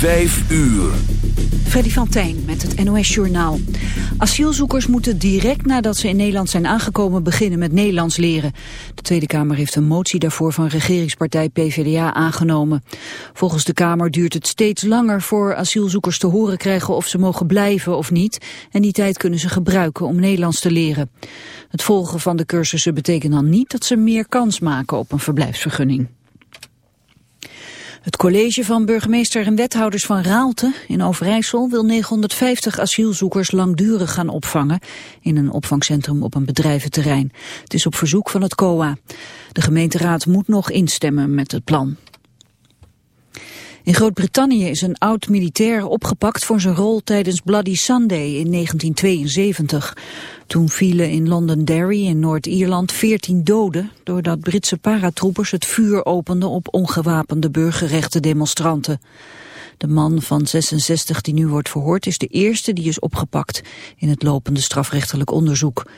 Vijf uur. Freddy van Tijn met het NOS-journaal. Asielzoekers moeten direct nadat ze in Nederland zijn aangekomen beginnen met Nederlands leren. De Tweede Kamer heeft een motie daarvoor van regeringspartij PvdA aangenomen. Volgens de Kamer duurt het steeds langer voor asielzoekers te horen krijgen of ze mogen blijven of niet. En die tijd kunnen ze gebruiken om Nederlands te leren. Het volgen van de cursussen betekent dan niet dat ze meer kans maken op een verblijfsvergunning. Het college van burgemeester en wethouders van Raalte in Overijssel wil 950 asielzoekers langdurig gaan opvangen in een opvangcentrum op een bedrijventerrein. Het is op verzoek van het COA. De gemeenteraad moet nog instemmen met het plan. In Groot-Brittannië is een oud-militair opgepakt voor zijn rol tijdens Bloody Sunday in 1972. Toen vielen in Londonderry in Noord-Ierland 14 doden... doordat Britse paratroepers het vuur openden op ongewapende burgerrechten demonstranten. De man van 66 die nu wordt verhoord is de eerste die is opgepakt in het lopende strafrechtelijk onderzoek.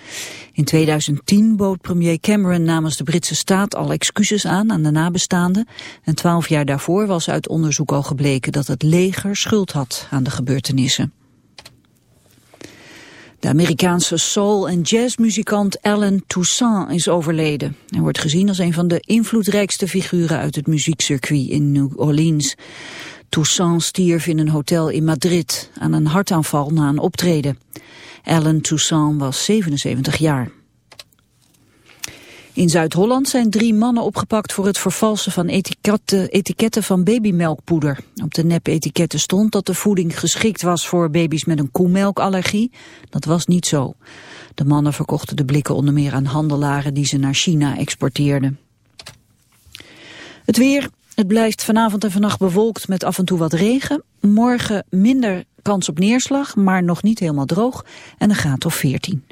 In 2010 bood premier Cameron namens de Britse staat al excuses aan aan de nabestaanden. En twaalf jaar daarvoor was uit onderzoek al gebleken dat het leger schuld had aan de gebeurtenissen. De Amerikaanse soul- en jazzmuzikant Alan Toussaint is overleden. Hij wordt gezien als een van de invloedrijkste figuren uit het muziekcircuit in New Orleans. Toussaint stierf in een hotel in Madrid aan een hartaanval na een optreden. Alan Toussaint was 77 jaar. In Zuid-Holland zijn drie mannen opgepakt voor het vervalsen van etiketten, etiketten van babymelkpoeder. Op de nep-etiketten stond dat de voeding geschikt was voor baby's met een koemelkallergie. Dat was niet zo. De mannen verkochten de blikken onder meer aan handelaren die ze naar China exporteerden. Het weer, het blijft vanavond en vannacht bewolkt met af en toe wat regen. Morgen minder kans op neerslag, maar nog niet helemaal droog en een graad of 14.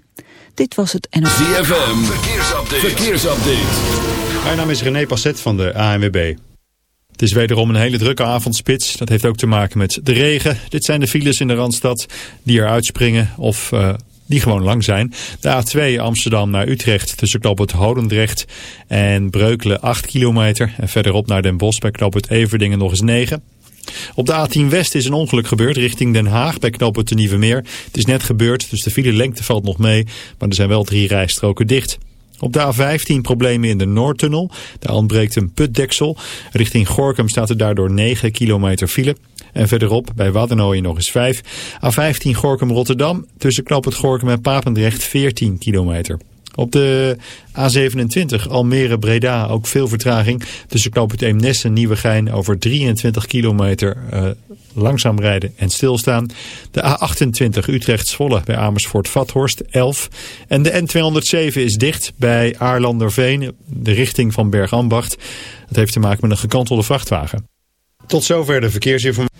Dit was het NOS. ZFM, verkeersupdate. verkeersupdate. Mijn naam is René Passet van de ANWB. Het is wederom een hele drukke avondspits. Dat heeft ook te maken met de regen. Dit zijn de files in de Randstad die eruit springen of uh, die gewoon lang zijn. De A2 Amsterdam naar Utrecht tussen knooppunt Hodendrecht en Breukelen 8 kilometer. En verderop naar Den Bosch bij knooppunt Everdingen nog eens 9. Op de A10 West is een ongeluk gebeurd richting Den Haag bij knooppunt de Nieuwe Meer. Het is net gebeurd, dus de file lengte valt nog mee, maar er zijn wel drie rijstroken dicht. Op de A15 problemen in de Noordtunnel. Daar ontbreekt een putdeksel. Richting Gorkum staat er daardoor 9 kilometer file. En verderop bij Waddenooien nog eens 5. A15 Gorkum-Rotterdam tussen knooppunt Gorkum en Papendrecht 14 kilometer. Op de A27 Almere-Breda ook veel vertraging. Tussen knooppunt Eemnes en Nieuwegein over 23 kilometer uh, langzaam rijden en stilstaan. De A28 Utrecht-Zwolle bij Amersfoort-Vathorst 11. En de N207 is dicht bij Aarlanderveen, de richting van Bergambacht. Dat heeft te maken met een gekantelde vrachtwagen. Tot zover de verkeersinformatie.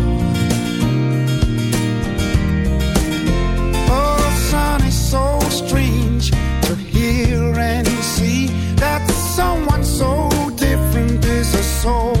someone so different is a soul.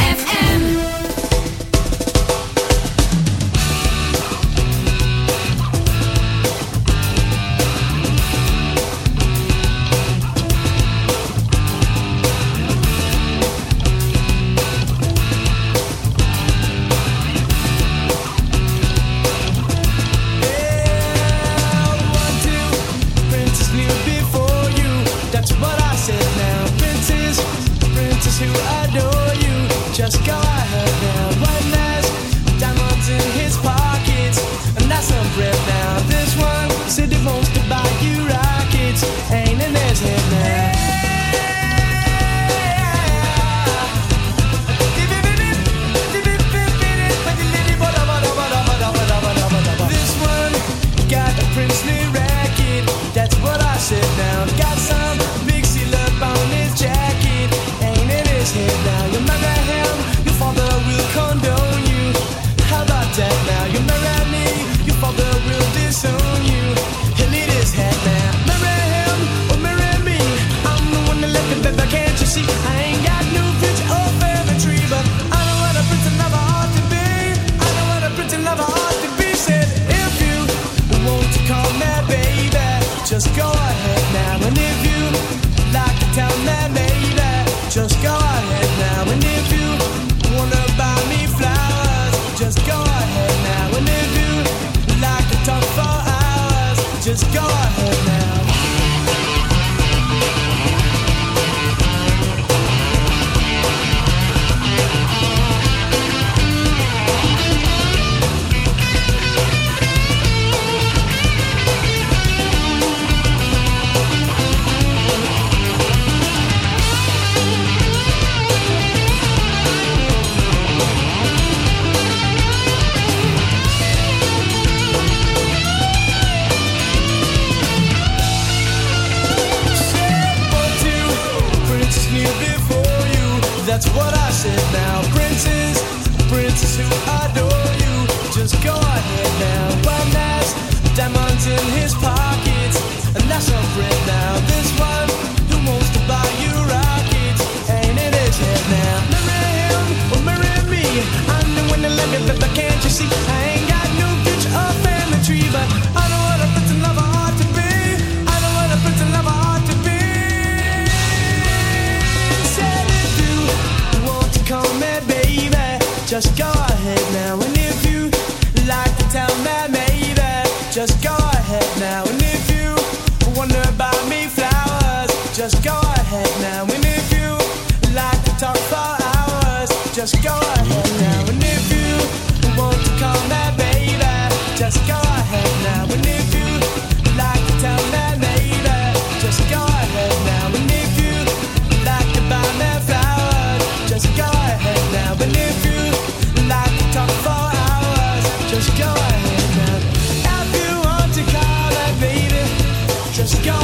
just go.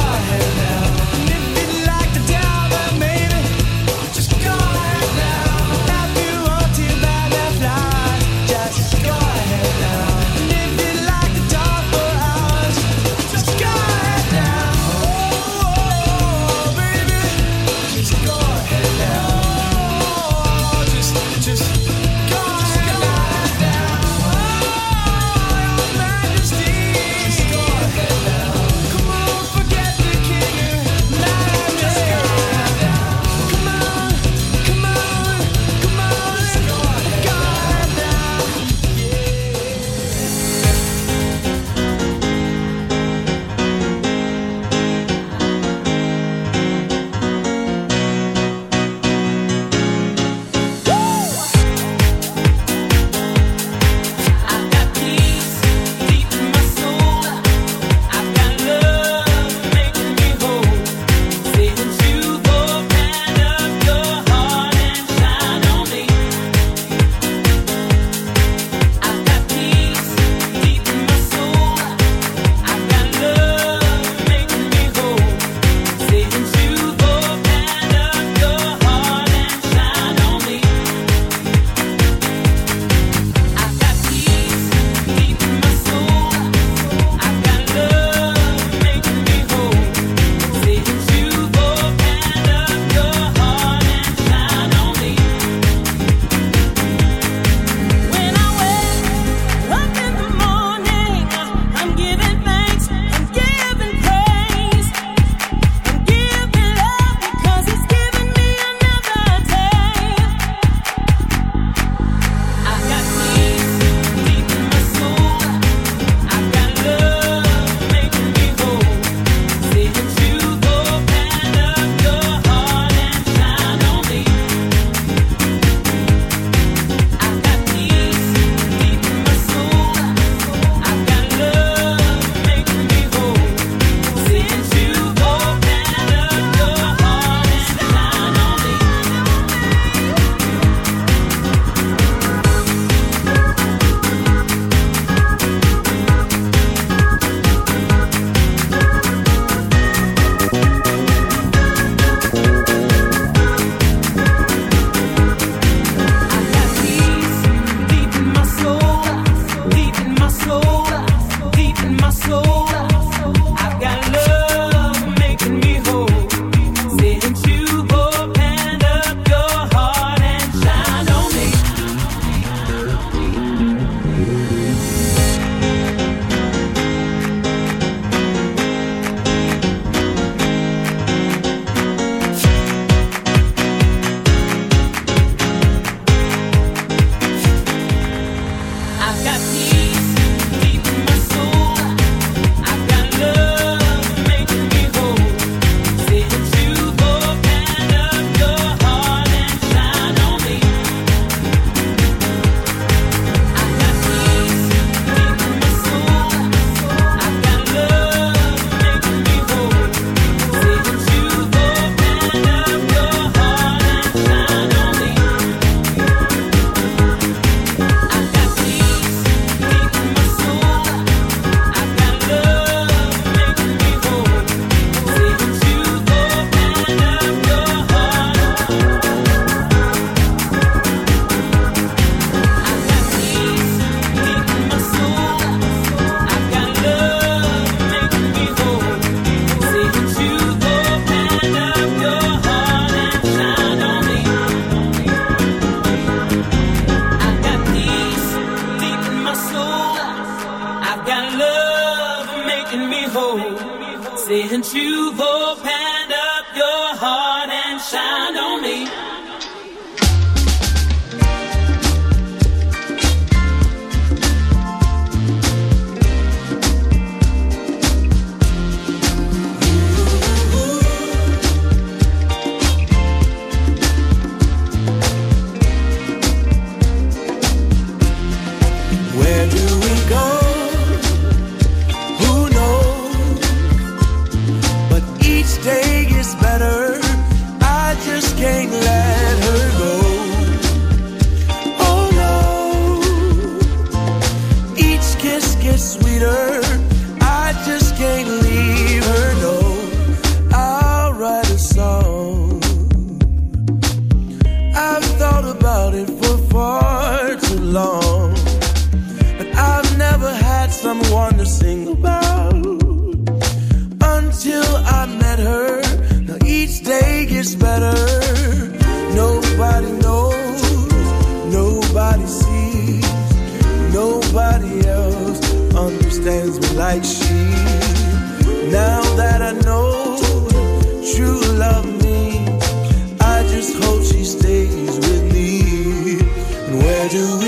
do it.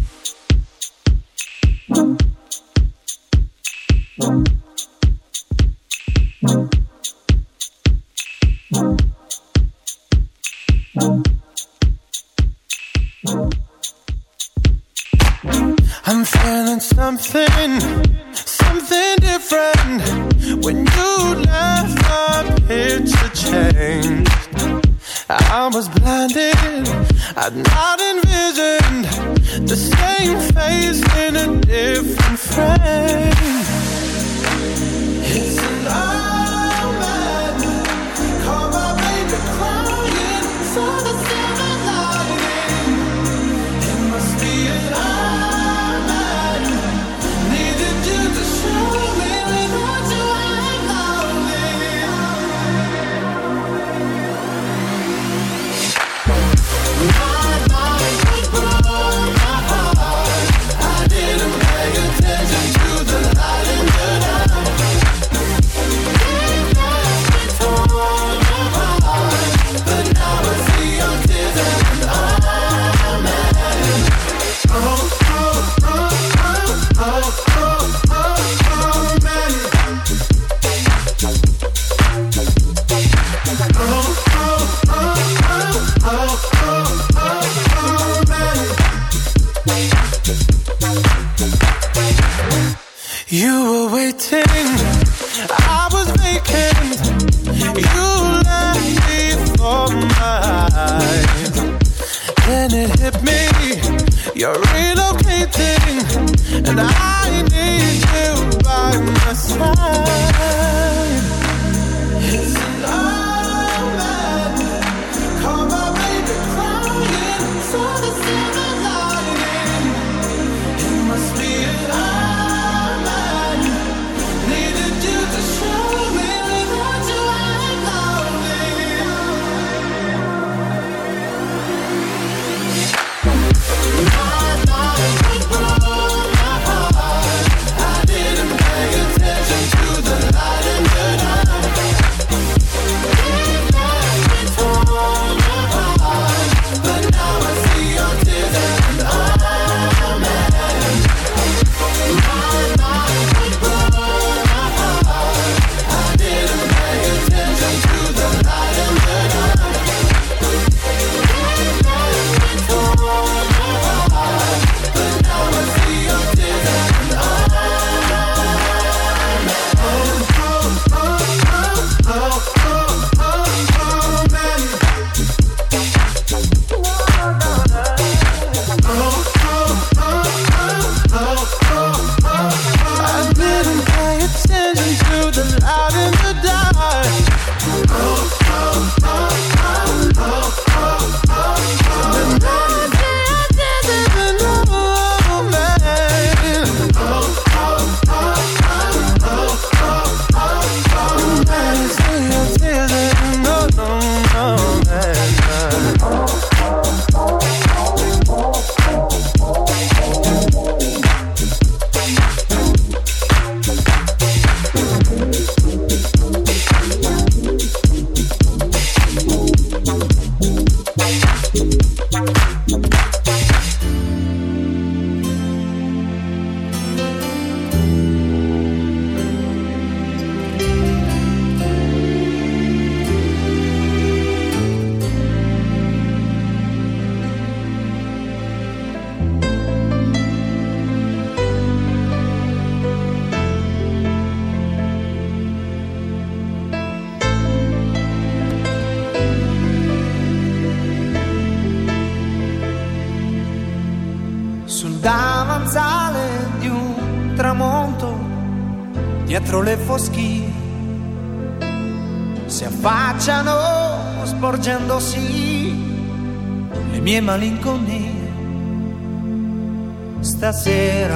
was blinded. I'd not envisioned the same face in a different frame.